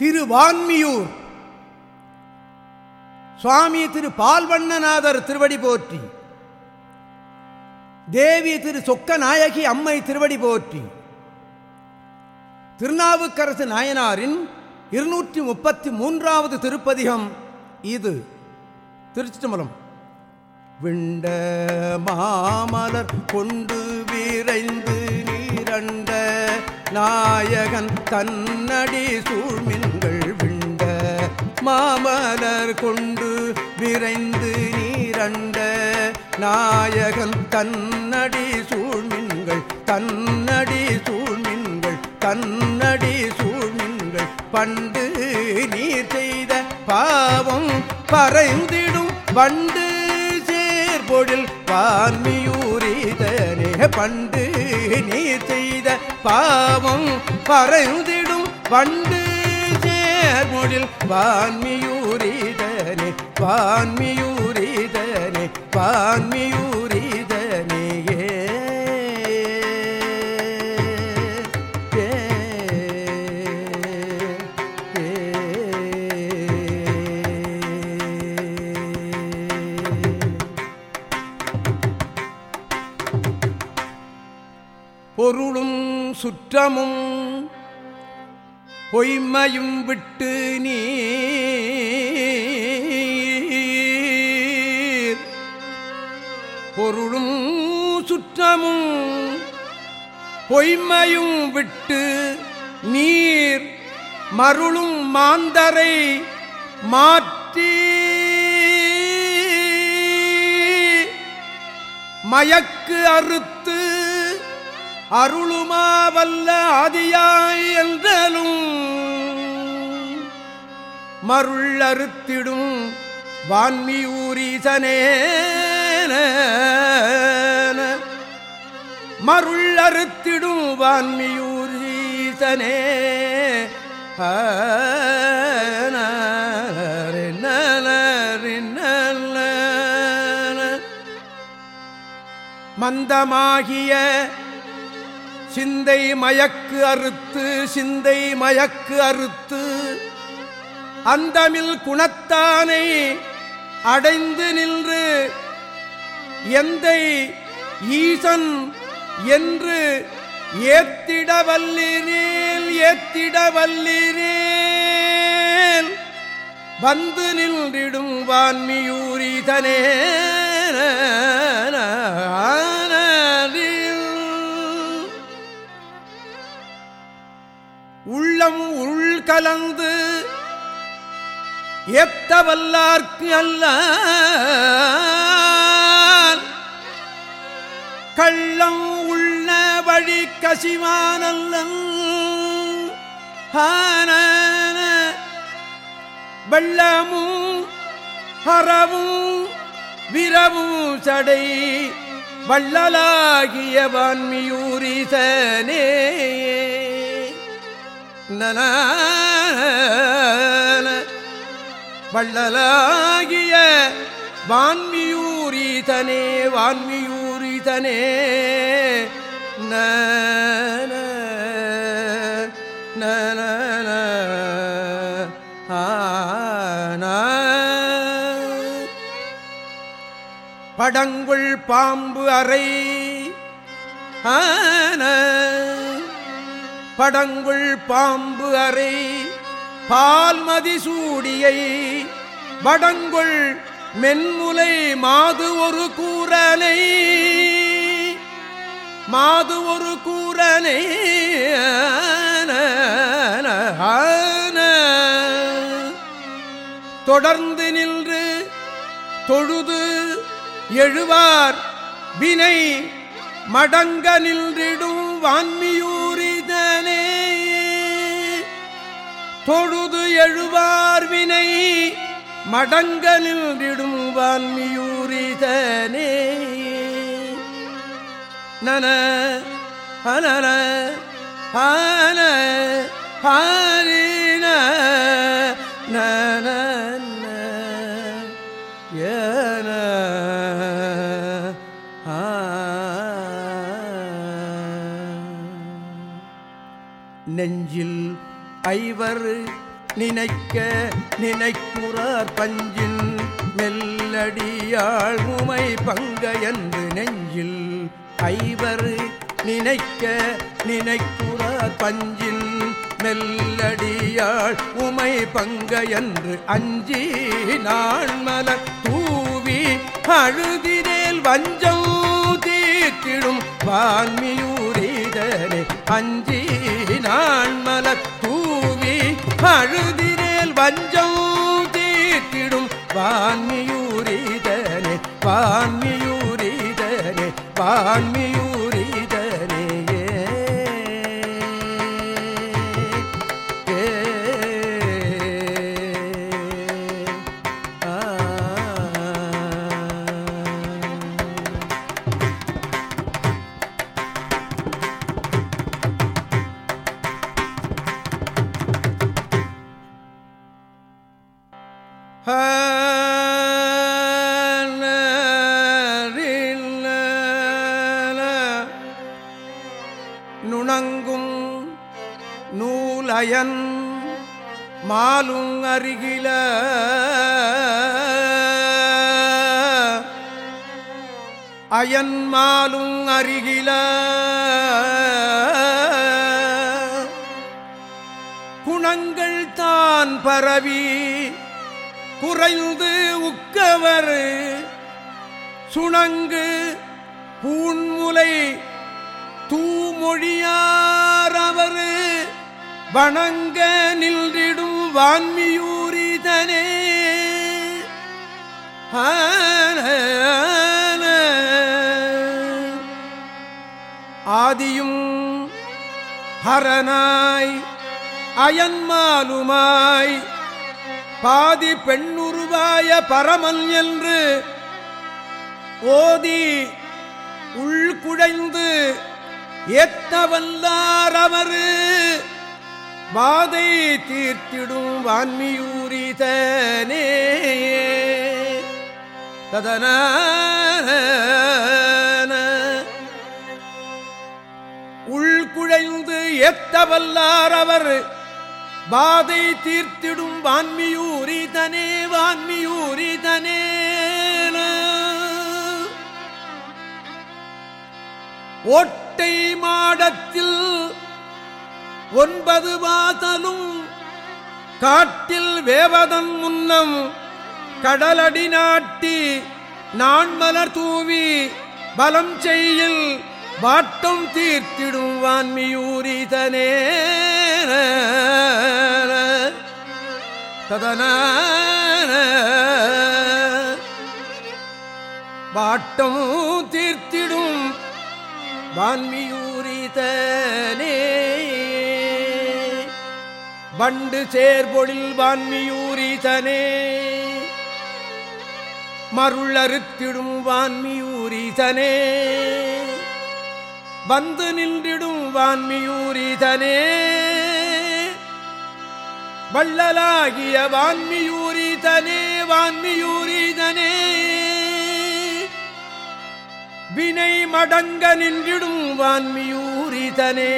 திருவான்மியூர். சுவாமி திரு பால்வண்ணநாதர் திருவடி போற்றி. தேவி திரு சொக்க நாயகி அம்மை திருவடி போற்றி. திருநாவுக்கரசு நாயனாரின் இருநூற்றி முப்பத்தி மூன்றாவது திருப்பதிகம் இது. திருச்சிட்டம்பலம் விண்ட மாமலர் கொண்டு விரைந்து நீரண்ட நாயகன் தன்னடி சூழ்மின் மாமலர் கொண்டு விரைந்து நீரண்ட நாயகன் தன்னடி சூழ்மின்கள் தன்னடி சூழ்மின்கள் தன்னடி சூழ்மின்கள். பண்டு நீர் செய்த பாவம் பறைந்திடும் பண்டு சேர்பொழில் வான்மியூரிதனே பண்டு நீர் செய்த பாவம் பறைந்திடும் பண்டு சேர்பொழில் வான்மியூரிதனே வான்மியூரிதனே வான்மியூரிதனே பொருளும் சுற்றமும் பொய்மையும் விட்டு நீ பொருளும் சுற்றமும் பொய்மையும் விட்டு நீர். மருளும் மாந்தரை மாற்றி மயக்கு அறுத்து அருளுமா வல்ல ஆதியாய் என்றலும் மருள் அறுத்திடும் வான்மியூரீசனே மருள் அறுத்திடும் வான்மியூரீசனே மந்தமாகிய சிந்தை மயக்கு அறுத்து சிந்தை மயக்கு அறுத்து அந்தமில் குணத்தானை அடைந்து நின்று எந்தை ஈசன் என்று ஏத்திட வல்லிரேல் ஏத்திட வல்லிரேல் வந்து நின்றிடும் வான்மியூரிதனே கலந்து ஏத்த வல்லார்க்கு அல்ல கள்ளம் உள்ள வழி கசிவானல்ல வெள்ளமும் ஹரவும் விரவும் சடை வள்ளலாகிய வான்மியூரிசனே. வள்ளலாகிய வான்மியூரிதனே வான்மியூரிதனே. நன நன படங்குள் பாம்பு அறை ஆன படங்குள் பாம்பு அறை பால்மதி சூடியை வடங்குள் மென்முலை மாது ஒரு கூறனை மாது ஒரு கூறனை தொடர்ந்து நின்று தொழுது எழுவார் வினை மடங்க நின்றிடும் வான்மியூர். தொழுது எழுவார் வினை மடங்க நின்றிடும் வான்மியூரிதனே. நன ஹனன ஹான ஹாரின நன ஏன நெஞ்சில் ஐவர் நினைக்க நினைக்குறார் பஞ்சின் மெல்லடியாள் உமை பங்க என்று நெஞ்சில். ஐவர் நினைக்க நினைக்குறார் பஞ்சின் மெல்லடியாள் உமை பங்க என்று அஞ்சி நான் மலர் தூவி அழுதிரேல் வஞ்சம் தீர்த்திடும் வான்மியூரிதனே அஞ்சி நான் மலர் தூவி அழுதினேல் வஞ்சம் தீர்த்திடும் வான்மியூரிதனே வான்மியூரிதனே வான்மியூரிதனே நூலயன் மாலும் அருகில. அயன் மாலும் அருகில. குணங்கள் தான் பரவி குறைந்து உக்கவர். சுணங்கு பூன்முலை தூமொழியாரவர் வணங்க நின்றிடும் வான்மியூரிதனே. ஆதியும் ஹரனாய் அயன்மாலுமாய் பாதி பெண்ணுருவாய பரமன் என்று ஓதி உள்குழைந்து ஏத்தவல்லார் அவரு. வாதை தீர்த்திடும் வான்மியூரிதனே. ததன உள்குழைந்து ஏத்தவல்லார் அவர் வாதை தீர்த்திடும் வான்மியூரிதனே வான்மியூரிதனே. ஒட்டை மாடத்தில் ஒன்பது வாதலும் காட்டில் வேவதன் முன்னம் கடலடி நாட்டி நான் மலர் தூவி பலம் செய்யில் வாட்டம் தீர்த்திடும் வான்மியூரிதனே. ததன வாட்டம் தீர்த்திடும் வான்மியூரிதனே. வண்டு சேர்பொழில் வான்மியூரிதனே மருள் அறுத்திடும் வான்மியூரிதனே வந்து நின்றிடும் வான்மியூரிதனே வள்ளலாகிய வான்மியூரிதனே வான்மியூரிதனே வினை மடங்க நின்றிடும் வான்மியூரிதனே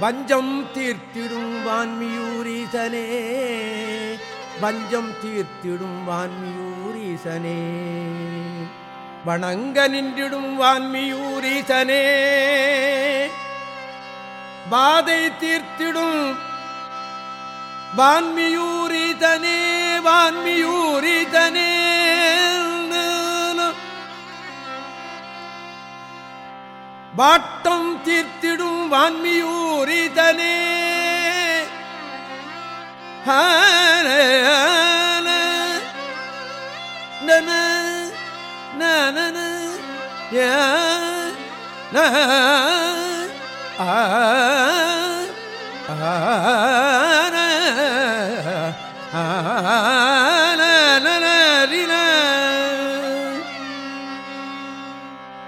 வஞ்சம் தீர்த்திடும் வான்மியூரீசனே. வஞ்சம் தீர்த்திடும் வான்மியூரீசனே. வணங்க நின்றிடும் வான்மியூரீசனே. பாதை தீர்த்திடும் வான்மியூரீதனே வான்மியூரீதனே வாட்டம் தீர்த்திடும் வான்மியூரிதனே. நன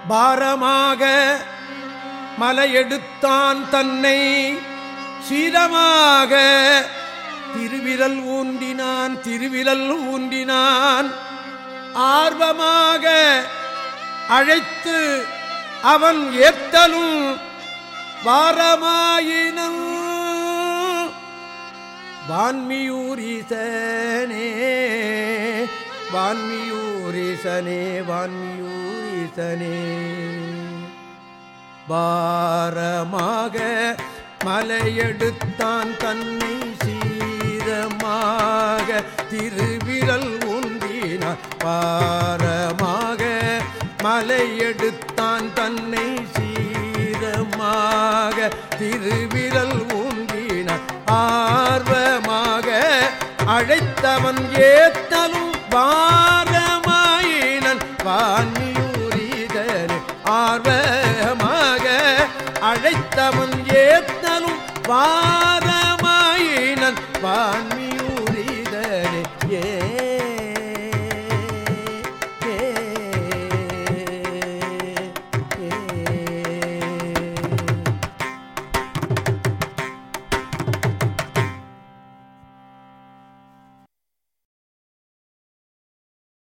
பாரமாக மலையெடுத்தான் தன்னை சீரமாக திருவிரல் ஊன்றினான் திருவிரல் ஊன்றினான். ஆர்வமாக அழைத்து அவன் ஏத்தலும் வாரமாயினும் வான்மியூரிசனே வான்மியூரிசனே வான்மியூரிசனே. பாரமாக மலையெடுத்தான் தன்னை சீரமாக. திருவிரல் உந்தினார். பாரமாக மலையெடுத்தான் தன்னை சீரமாக. திருவிரல் ஊன்றினார் ஆர்வமாக அழைத்தவன் ஏத்தலும் பாரமாயினன். வான்மியூரிதனே ஆர்வ அழைத்தவன் ஏத்தலும் வாரமாயினன் வான்மீ